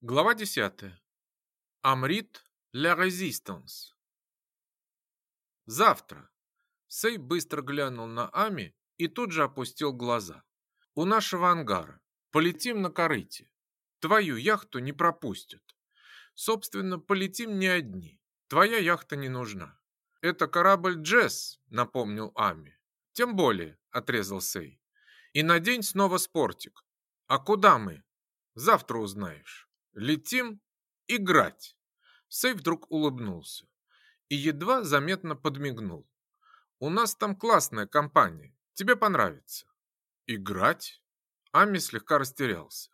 Глава 10. Амрит ля резистанс. Завтра. Сей быстро глянул на Ами и тут же опустил глаза. У нашего ангара. Полетим на корыте. Твою яхту не пропустят. Собственно, полетим не одни. Твоя яхта не нужна. Это корабль Джесс, напомнил Ами. Тем более, отрезал Сей. И надень снова спортик. А куда мы? Завтра узнаешь. Летим играть. Сей вдруг улыбнулся и едва заметно подмигнул. У нас там классная компания. Тебе понравится. Играть? Ами слегка растерялся.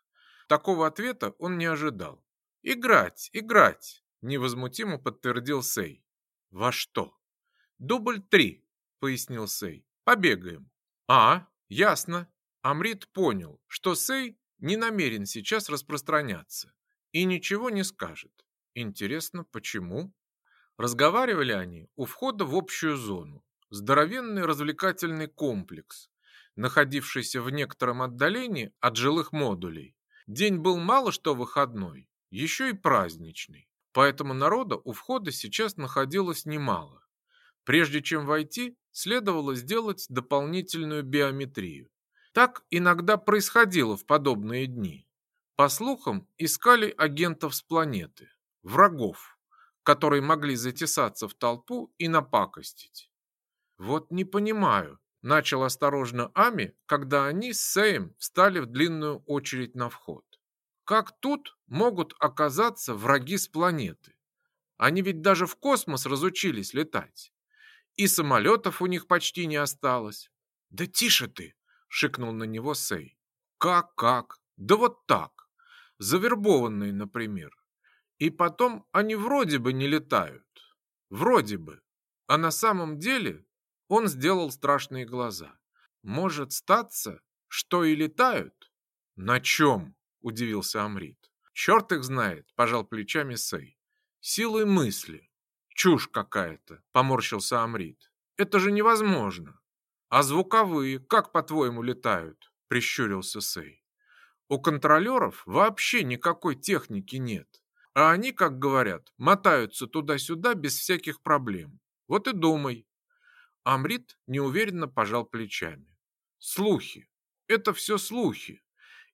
Такого ответа он не ожидал. Играть, играть, невозмутимо подтвердил Сей. Во что? Дубль три, пояснил Сей. Побегаем. А, ясно. Амрит понял, что Сей не намерен сейчас распространяться и ничего не скажет. Интересно, почему? Разговаривали они у входа в общую зону. Здоровенный развлекательный комплекс, находившийся в некотором отдалении от жилых модулей. День был мало что выходной, еще и праздничный, поэтому народа у входа сейчас находилось немало. Прежде чем войти, следовало сделать дополнительную биометрию. Так иногда происходило в подобные дни. По слухам, искали агентов с планеты, врагов, которые могли затесаться в толпу и напакостить. Вот не понимаю, начал осторожно Ами, когда они с Сэем встали в длинную очередь на вход. Как тут могут оказаться враги с планеты? Они ведь даже в космос разучились летать. И самолетов у них почти не осталось. Да тише ты, шикнул на него Сэй. Как, как? Да вот так завербованные, например. И потом они вроде бы не летают. Вроде бы. А на самом деле он сделал страшные глаза. Может статься, что и летают? На чем? Удивился Амрит. Черт их знает, пожал плечами Сей. Силой мысли. Чушь какая-то, поморщился Амрит. Это же невозможно. А звуковые, как по-твоему, летают? Прищурился Сей. У контролеров вообще никакой техники нет. А они, как говорят, мотаются туда-сюда без всяких проблем. Вот и думай. Амрит неуверенно пожал плечами. Слухи. Это все слухи.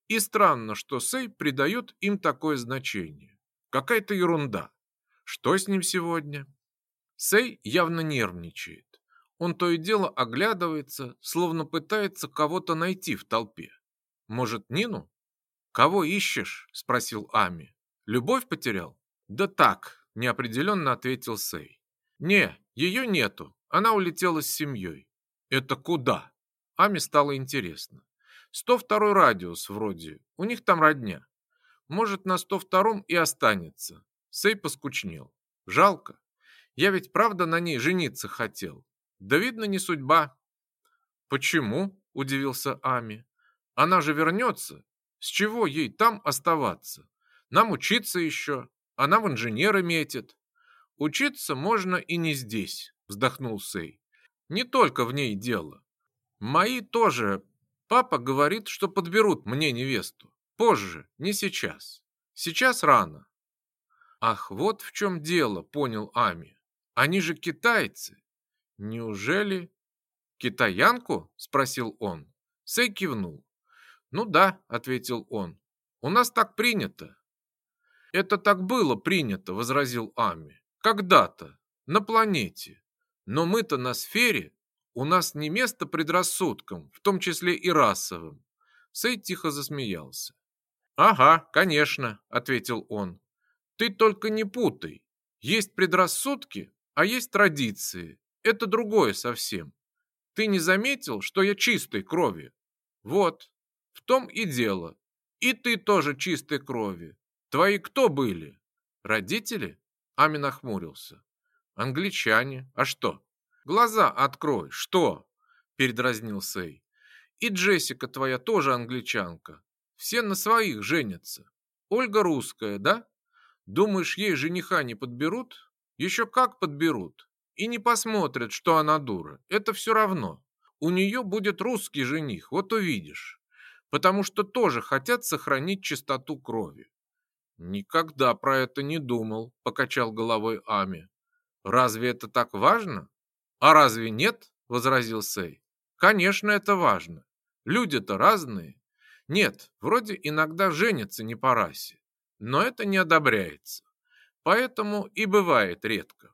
И странно, что Сей придает им такое значение. Какая-то ерунда. Что с ним сегодня? Сей явно нервничает. Он то и дело оглядывается, словно пытается кого-то найти в толпе. Может, Нину? «Кого ищешь?» – спросил Ами. «Любовь потерял?» «Да так», – неопределенно ответил Сей. «Не, ее нету. Она улетела с семьей». «Это куда?» Ами стало интересно. «102 радиус вроде. У них там родня. Может, на 102-м и останется». Сей поскучнел. «Жалко. Я ведь правда на ней жениться хотел. Да видно, не судьба». «Почему?» – удивился Ами. «Она же вернется с чего ей там оставаться? Нам учиться еще. Она в инженеры метит. Учиться можно и не здесь, вздохнул Сей. Не только в ней дело. Мои тоже. Папа говорит, что подберут мне невесту. Позже, не сейчас. Сейчас рано. Ах, вот в чем дело, понял Ами. Они же китайцы. Неужели... Китаянку? Спросил он. Сей кивнул. «Ну да», — ответил он, — «у нас так принято». «Это так было принято», — возразил Ами. «Когда-то, на планете. Но мы-то на сфере, у нас не место предрассудкам, в том числе и расовым». Сэй тихо засмеялся. «Ага, конечно», — ответил он. «Ты только не путай. Есть предрассудки, а есть традиции. Это другое совсем. Ты не заметил, что я чистой крови? Вот, в том и дело. И ты тоже чистой крови. Твои кто были? Родители? Амин охмурился. Англичане. А что? Глаза открой. Что? Передразнил Сей. И Джессика твоя тоже англичанка. Все на своих женятся. Ольга русская, да? Думаешь, ей жениха не подберут? Еще как подберут. И не посмотрят, что она дура. Это все равно. У нее будет русский жених, вот увидишь потому что тоже хотят сохранить чистоту крови. Никогда про это не думал, покачал головой Ами. Разве это так важно? А разве нет? возразил Сей. Конечно, это важно. Люди-то разные. Нет, вроде иногда женятся не по расе, но это не одобряется. Поэтому и бывает редко.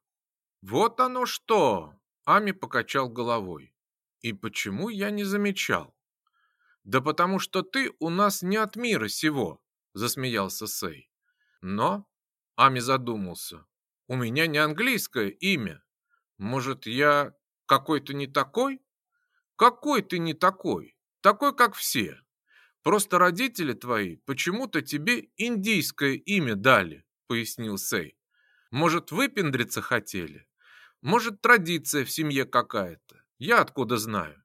Вот оно что, Ами покачал головой. И почему я не замечал? Да потому что ты у нас не от мира сего, засмеялся Сей. Но Ами задумался. У меня не английское имя. Может, я какой-то не такой? Какой ты не такой? Такой, как все. Просто родители твои почему-то тебе индийское имя дали, пояснил Сей. Может, выпендриться хотели? Может, традиция в семье какая-то? Я откуда знаю?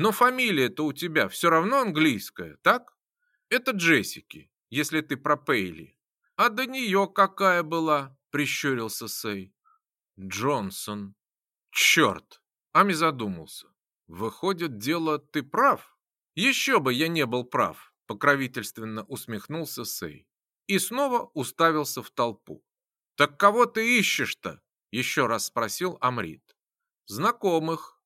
Но фамилия-то у тебя все равно английская, так? Это Джессики, если ты про Пейли. А до нее какая была? Прищурился Сей. Джонсон. Черт! Ами задумался. Выходит, дело ты прав? Еще бы я не был прав, покровительственно усмехнулся Сей. И снова уставился в толпу. Так кого ты ищешь-то? Еще раз спросил Амрит. Знакомых,